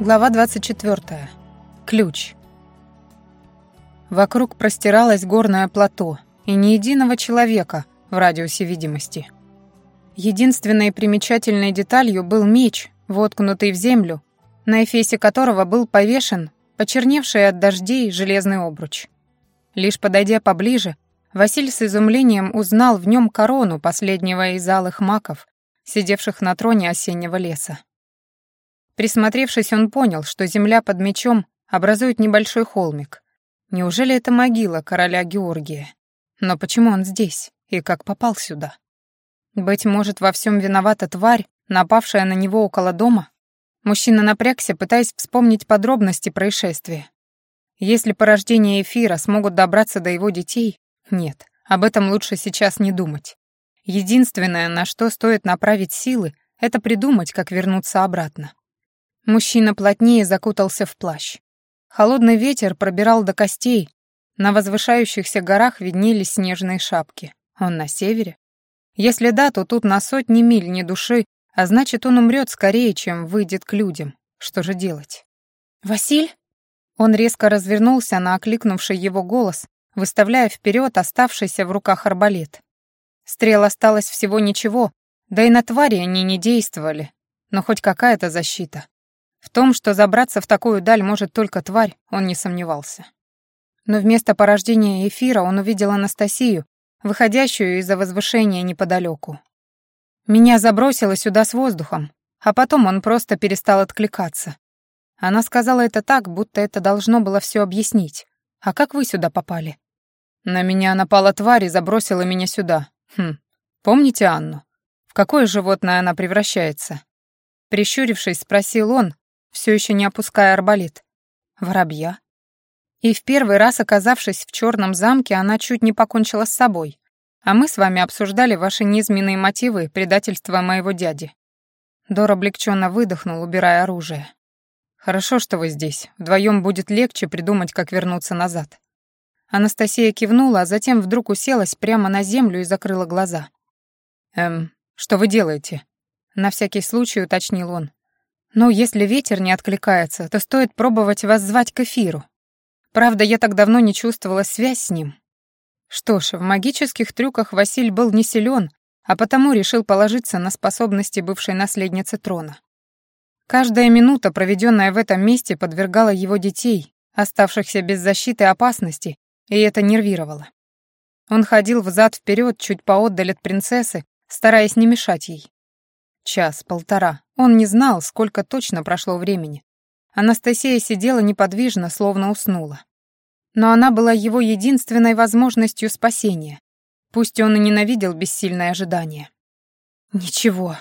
Глава 24. Ключ. Вокруг простиралось горное плато, и ни единого человека в радиусе видимости. Единственной примечательной деталью был меч, воткнутый в землю, на эфесе которого был повешен почерневший от дождей железный обруч. Лишь подойдя поближе, Василь с изумлением узнал в нем корону последнего из алых маков, сидевших на троне осеннего леса. Присмотревшись, он понял, что земля под мечом образует небольшой холмик. Неужели это могила короля Георгия? Но почему он здесь и как попал сюда? Быть может, во всем виновата тварь, напавшая на него около дома? Мужчина напрягся, пытаясь вспомнить подробности происшествия. Если порождения эфира смогут добраться до его детей, нет, об этом лучше сейчас не думать. Единственное, на что стоит направить силы, это придумать, как вернуться обратно. Мужчина плотнее закутался в плащ. Холодный ветер пробирал до костей. На возвышающихся горах виднелись снежные шапки. Он на севере? Если да, то тут на сотни миль ни души, а значит, он умрет скорее, чем выйдет к людям. Что же делать? «Василь?» Он резко развернулся на окликнувший его голос, выставляя вперед оставшийся в руках арбалет. Стрел осталось всего ничего, да и на твари они не действовали, но хоть какая-то защита. В том, что забраться в такую даль может только тварь, он не сомневался. Но вместо порождения эфира он увидел Анастасию, выходящую из-за возвышения неподалеку. Меня забросило сюда с воздухом, а потом он просто перестал откликаться. Она сказала это так, будто это должно было все объяснить. А как вы сюда попали? На меня напала тварь и забросила меня сюда. Хм, помните Анну? В какое животное она превращается? Прищурившись, спросил он, все еще не опуская арбалет. Воробья. И в первый раз, оказавшись в черном замке, она чуть не покончила с собой. А мы с вами обсуждали ваши низменные мотивы предательства моего дяди. Дор облегченно выдохнул, убирая оружие. Хорошо, что вы здесь. Вдвоем будет легче придумать, как вернуться назад. Анастасия кивнула, а затем вдруг уселась прямо на землю и закрыла глаза. «Эм, что вы делаете?» На всякий случай уточнил он. Но если ветер не откликается, то стоит пробовать вас звать к эфиру. Правда, я так давно не чувствовала связь с ним. Что ж, в магических трюках Василь был не силен, а потому решил положиться на способности бывшей наследницы трона. Каждая минута, проведенная в этом месте, подвергала его детей, оставшихся без защиты опасности, и это нервировало. Он ходил взад-вперед чуть поотдаль от принцессы, стараясь не мешать ей. Час, полтора. Он не знал, сколько точно прошло времени. Анастасия сидела неподвижно, словно уснула. Но она была его единственной возможностью спасения. Пусть он и ненавидел бессильное ожидание. «Ничего».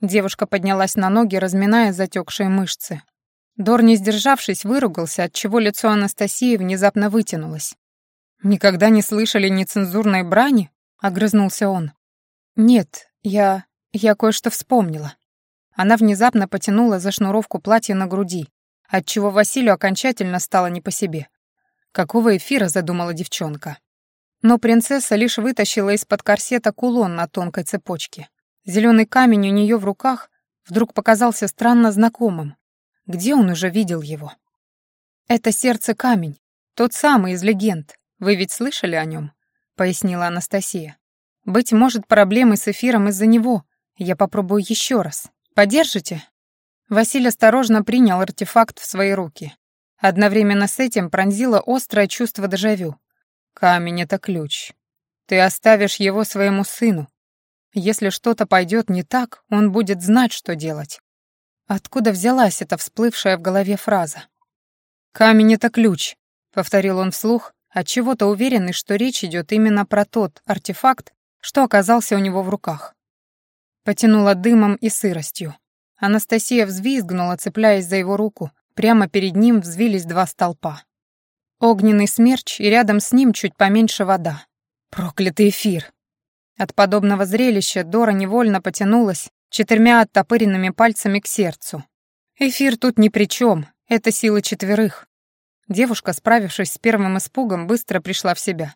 Девушка поднялась на ноги, разминая затекшие мышцы. Дор, не сдержавшись, выругался, отчего лицо Анастасии внезапно вытянулось. «Никогда не слышали нецензурной брани?» — огрызнулся он. «Нет, я... Я кое-что вспомнила. Она внезапно потянула за шнуровку платья на груди, отчего Василию окончательно стало не по себе. Какого эфира задумала девчонка? Но принцесса лишь вытащила из-под корсета кулон на тонкой цепочке. Зеленый камень у нее в руках вдруг показался странно знакомым. Где он уже видел его? «Это сердце камень, тот самый из легенд. Вы ведь слышали о нем?» — пояснила Анастасия. «Быть может, проблемы с эфиром из-за него, я попробую еще раз. Подержите?» Василий осторожно принял артефакт в свои руки. Одновременно с этим пронзило острое чувство дежавю. «Камень — это ключ. Ты оставишь его своему сыну. Если что-то пойдет не так, он будет знать, что делать». Откуда взялась эта всплывшая в голове фраза? «Камень — это ключ», — повторил он вслух, отчего-то уверенный, что речь идет именно про тот артефакт, что оказался у него в руках. Потянуло дымом и сыростью. Анастасия взвизгнула, цепляясь за его руку. Прямо перед ним взвились два столпа. Огненный смерч, и рядом с ним чуть поменьше вода. Проклятый эфир! От подобного зрелища Дора невольно потянулась четырьмя оттопыренными пальцами к сердцу. Эфир тут ни при чем, это сила четверых. Девушка, справившись с первым испугом, быстро пришла в себя.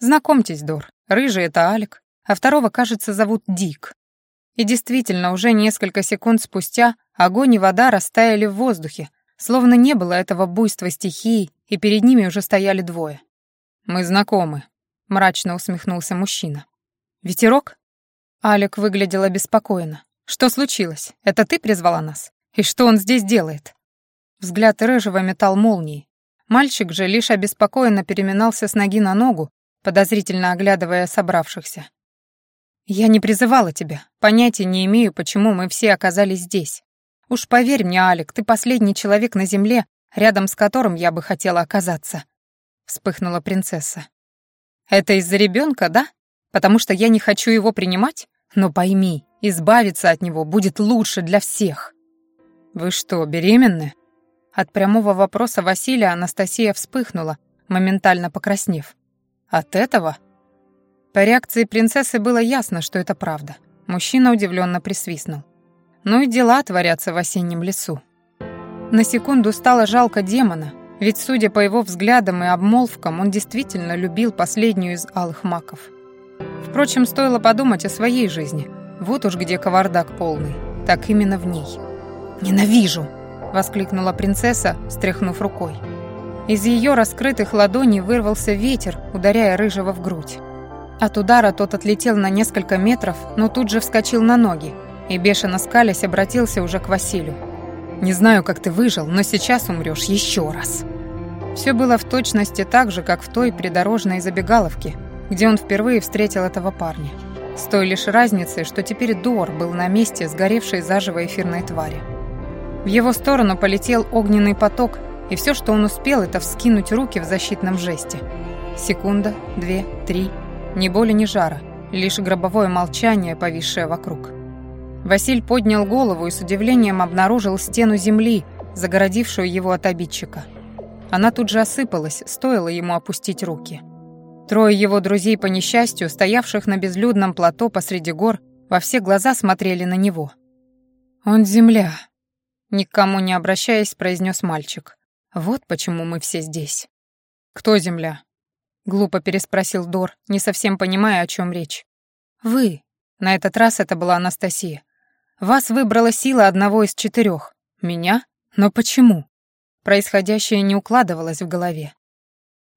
«Знакомьтесь, Дор, рыжий — это Алик, а второго, кажется, зовут Дик. И действительно, уже несколько секунд спустя огонь и вода растаяли в воздухе, Словно не было этого буйства стихий, и перед ними уже стояли двое. «Мы знакомы», — мрачно усмехнулся мужчина. «Ветерок?» Алик выглядел обеспокоенно. «Что случилось? Это ты призвала нас? И что он здесь делает?» Взгляд рыжего метал молнии. Мальчик же лишь обеспокоенно переминался с ноги на ногу, подозрительно оглядывая собравшихся. «Я не призывала тебя. Понятия не имею, почему мы все оказались здесь. Уж поверь мне, Алик, ты последний человек на земле, рядом с которым я бы хотела оказаться», — вспыхнула принцесса. «Это из-за ребенка, да? Потому что я не хочу его принимать? Но пойми, избавиться от него будет лучше для всех». «Вы что, беременны?» От прямого вопроса Василия Анастасия вспыхнула, моментально покраснев. «От этого?» По реакции принцессы было ясно, что это правда. Мужчина удивленно присвистнул. Ну и дела творятся в осеннем лесу. На секунду стало жалко демона, ведь, судя по его взглядам и обмолвкам, он действительно любил последнюю из алых маков. Впрочем, стоило подумать о своей жизни. Вот уж где кавардак полный, так именно в ней. «Ненавижу!» — воскликнула принцесса, стряхнув рукой. Из ее раскрытых ладоней вырвался ветер, ударяя рыжего в грудь. От удара тот отлетел на несколько метров, но тут же вскочил на ноги и, бешено скалясь, обратился уже к Василию. «Не знаю, как ты выжил, но сейчас умрешь еще раз». Все было в точности так же, как в той придорожной забегаловке, где он впервые встретил этого парня. С той лишь разницей, что теперь Дор был на месте сгоревшей заживо эфирной твари. В его сторону полетел огненный поток, и все, что он успел, это вскинуть руки в защитном жесте. Секунда, две, три, ни боли, ни жара, лишь гробовое молчание, повисшее вокруг. Василь поднял голову и с удивлением обнаружил стену земли, загородившую его от обидчика. Она тут же осыпалась, стоило ему опустить руки. Трое его друзей по несчастью, стоявших на безлюдном плато посреди гор, во все глаза смотрели на него. «Он земля», — никому не обращаясь, произнес мальчик. «Вот почему мы все здесь». «Кто земля?» — глупо переспросил Дор, не совсем понимая, о чем речь. «Вы». На этот раз это была Анастасия. Вас выбрала сила одного из четырех. Меня? Но почему? Происходящее не укладывалось в голове.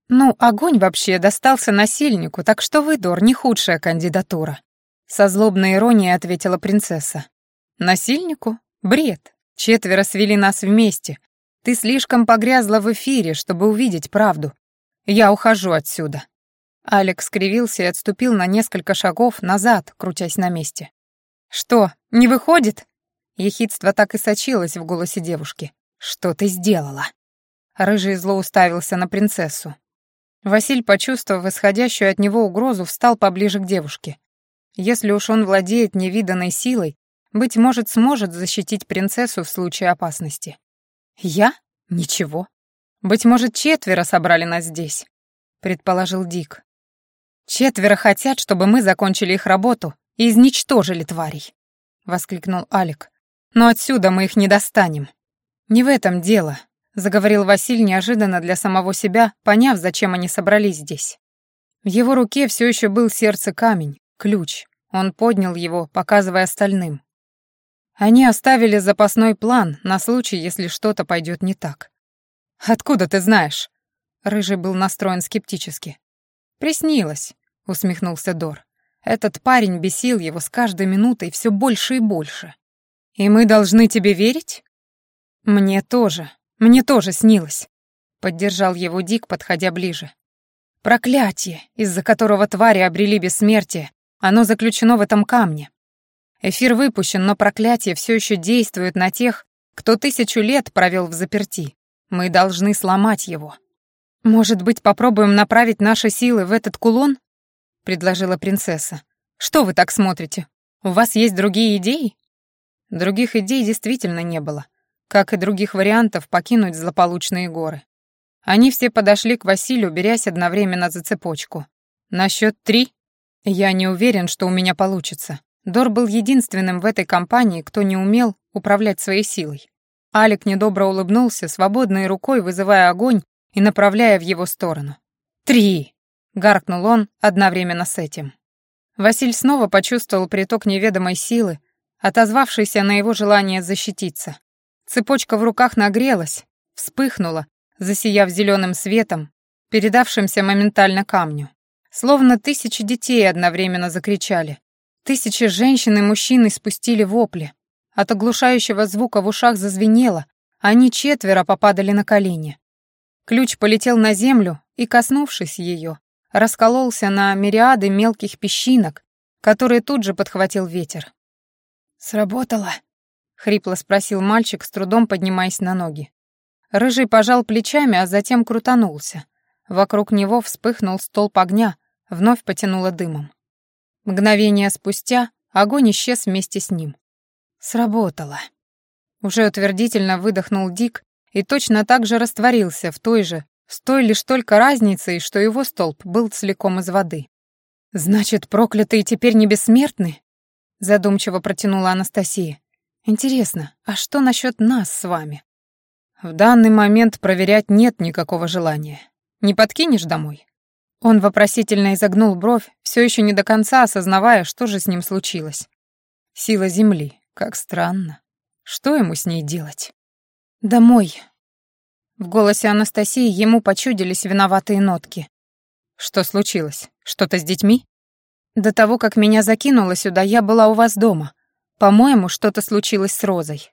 Ну, огонь вообще достался насильнику, так что вы, Дор, не худшая кандидатура. Со злобной иронией ответила принцесса. Насильнику? Бред. Четверо свели нас вместе. Ты слишком погрязла в эфире, чтобы увидеть правду. Я ухожу отсюда. Алекс скривился и отступил на несколько шагов назад, крутясь на месте. «Что, не выходит?» Ехидство так и сочилось в голосе девушки. «Что ты сделала?» Рыжий зло уставился на принцессу. Василь, почувствовав исходящую от него угрозу, встал поближе к девушке. Если уж он владеет невиданной силой, быть может, сможет защитить принцессу в случае опасности. «Я? Ничего. Быть может, четверо собрали нас здесь», — предположил Дик. «Четверо хотят, чтобы мы закончили их работу и изничтожили тварей», — воскликнул Алик. «Но отсюда мы их не достанем». «Не в этом дело», — заговорил Василь неожиданно для самого себя, поняв, зачем они собрались здесь. В его руке все еще был сердце камень, ключ. Он поднял его, показывая остальным. Они оставили запасной план на случай, если что-то пойдет не так. «Откуда ты знаешь?» Рыжий был настроен скептически. «Приснилось», — усмехнулся Дор. Этот парень бесил его с каждой минутой все больше и больше. «И мы должны тебе верить?» «Мне тоже, мне тоже снилось», — поддержал его Дик, подходя ближе. «Проклятие, из-за которого твари обрели бессмертие, оно заключено в этом камне. Эфир выпущен, но проклятие все еще действует на тех, кто тысячу лет провел в заперти. Мы должны сломать его. Может быть, попробуем направить наши силы в этот кулон?» — предложила принцесса. «Что вы так смотрите? У вас есть другие идеи?» Других идей действительно не было, как и других вариантов покинуть злополучные горы. Они все подошли к Василию, берясь одновременно за цепочку. «На счет три?» «Я не уверен, что у меня получится». Дор был единственным в этой компании, кто не умел управлять своей силой. Алик недобро улыбнулся, свободной рукой вызывая огонь и направляя в его сторону. «Три!» — гаркнул он одновременно с этим. Василь снова почувствовал приток неведомой силы, отозвавшийся на его желание защититься. Цепочка в руках нагрелась, вспыхнула, засияв зеленым светом, передавшимся моментально камню. Словно тысячи детей одновременно закричали. Тысячи женщин и мужчин испустили вопли. От оглушающего звука в ушах зазвенело, они четверо попадали на колени. Ключ полетел на землю и, коснувшись ее, раскололся на мириады мелких песчинок, которые тут же подхватил ветер. «Сработало?» — хрипло спросил мальчик, с трудом поднимаясь на ноги. Рыжий пожал плечами, а затем крутанулся. Вокруг него вспыхнул столб огня, вновь потянуло дымом. Мгновение спустя огонь исчез вместе с ним. Сработало. Уже утвердительно выдохнул Дик и точно так же растворился в той же, с той лишь только разницей, что его столб был целиком из воды. «Значит, проклятые теперь не бессмертны?» Задумчиво протянула Анастасия. «Интересно, а что насчет нас с вами?» «В данный момент проверять нет никакого желания. Не подкинешь домой?» Он вопросительно изогнул бровь, все еще не до конца осознавая, что же с ним случилось. Сила Земли. Как странно. Что ему с ней делать? «Домой». В голосе Анастасии ему почудились виноватые нотки. «Что случилось? Что-то с детьми?» «До того, как меня закинуло сюда, я была у вас дома. По-моему, что-то случилось с Розой».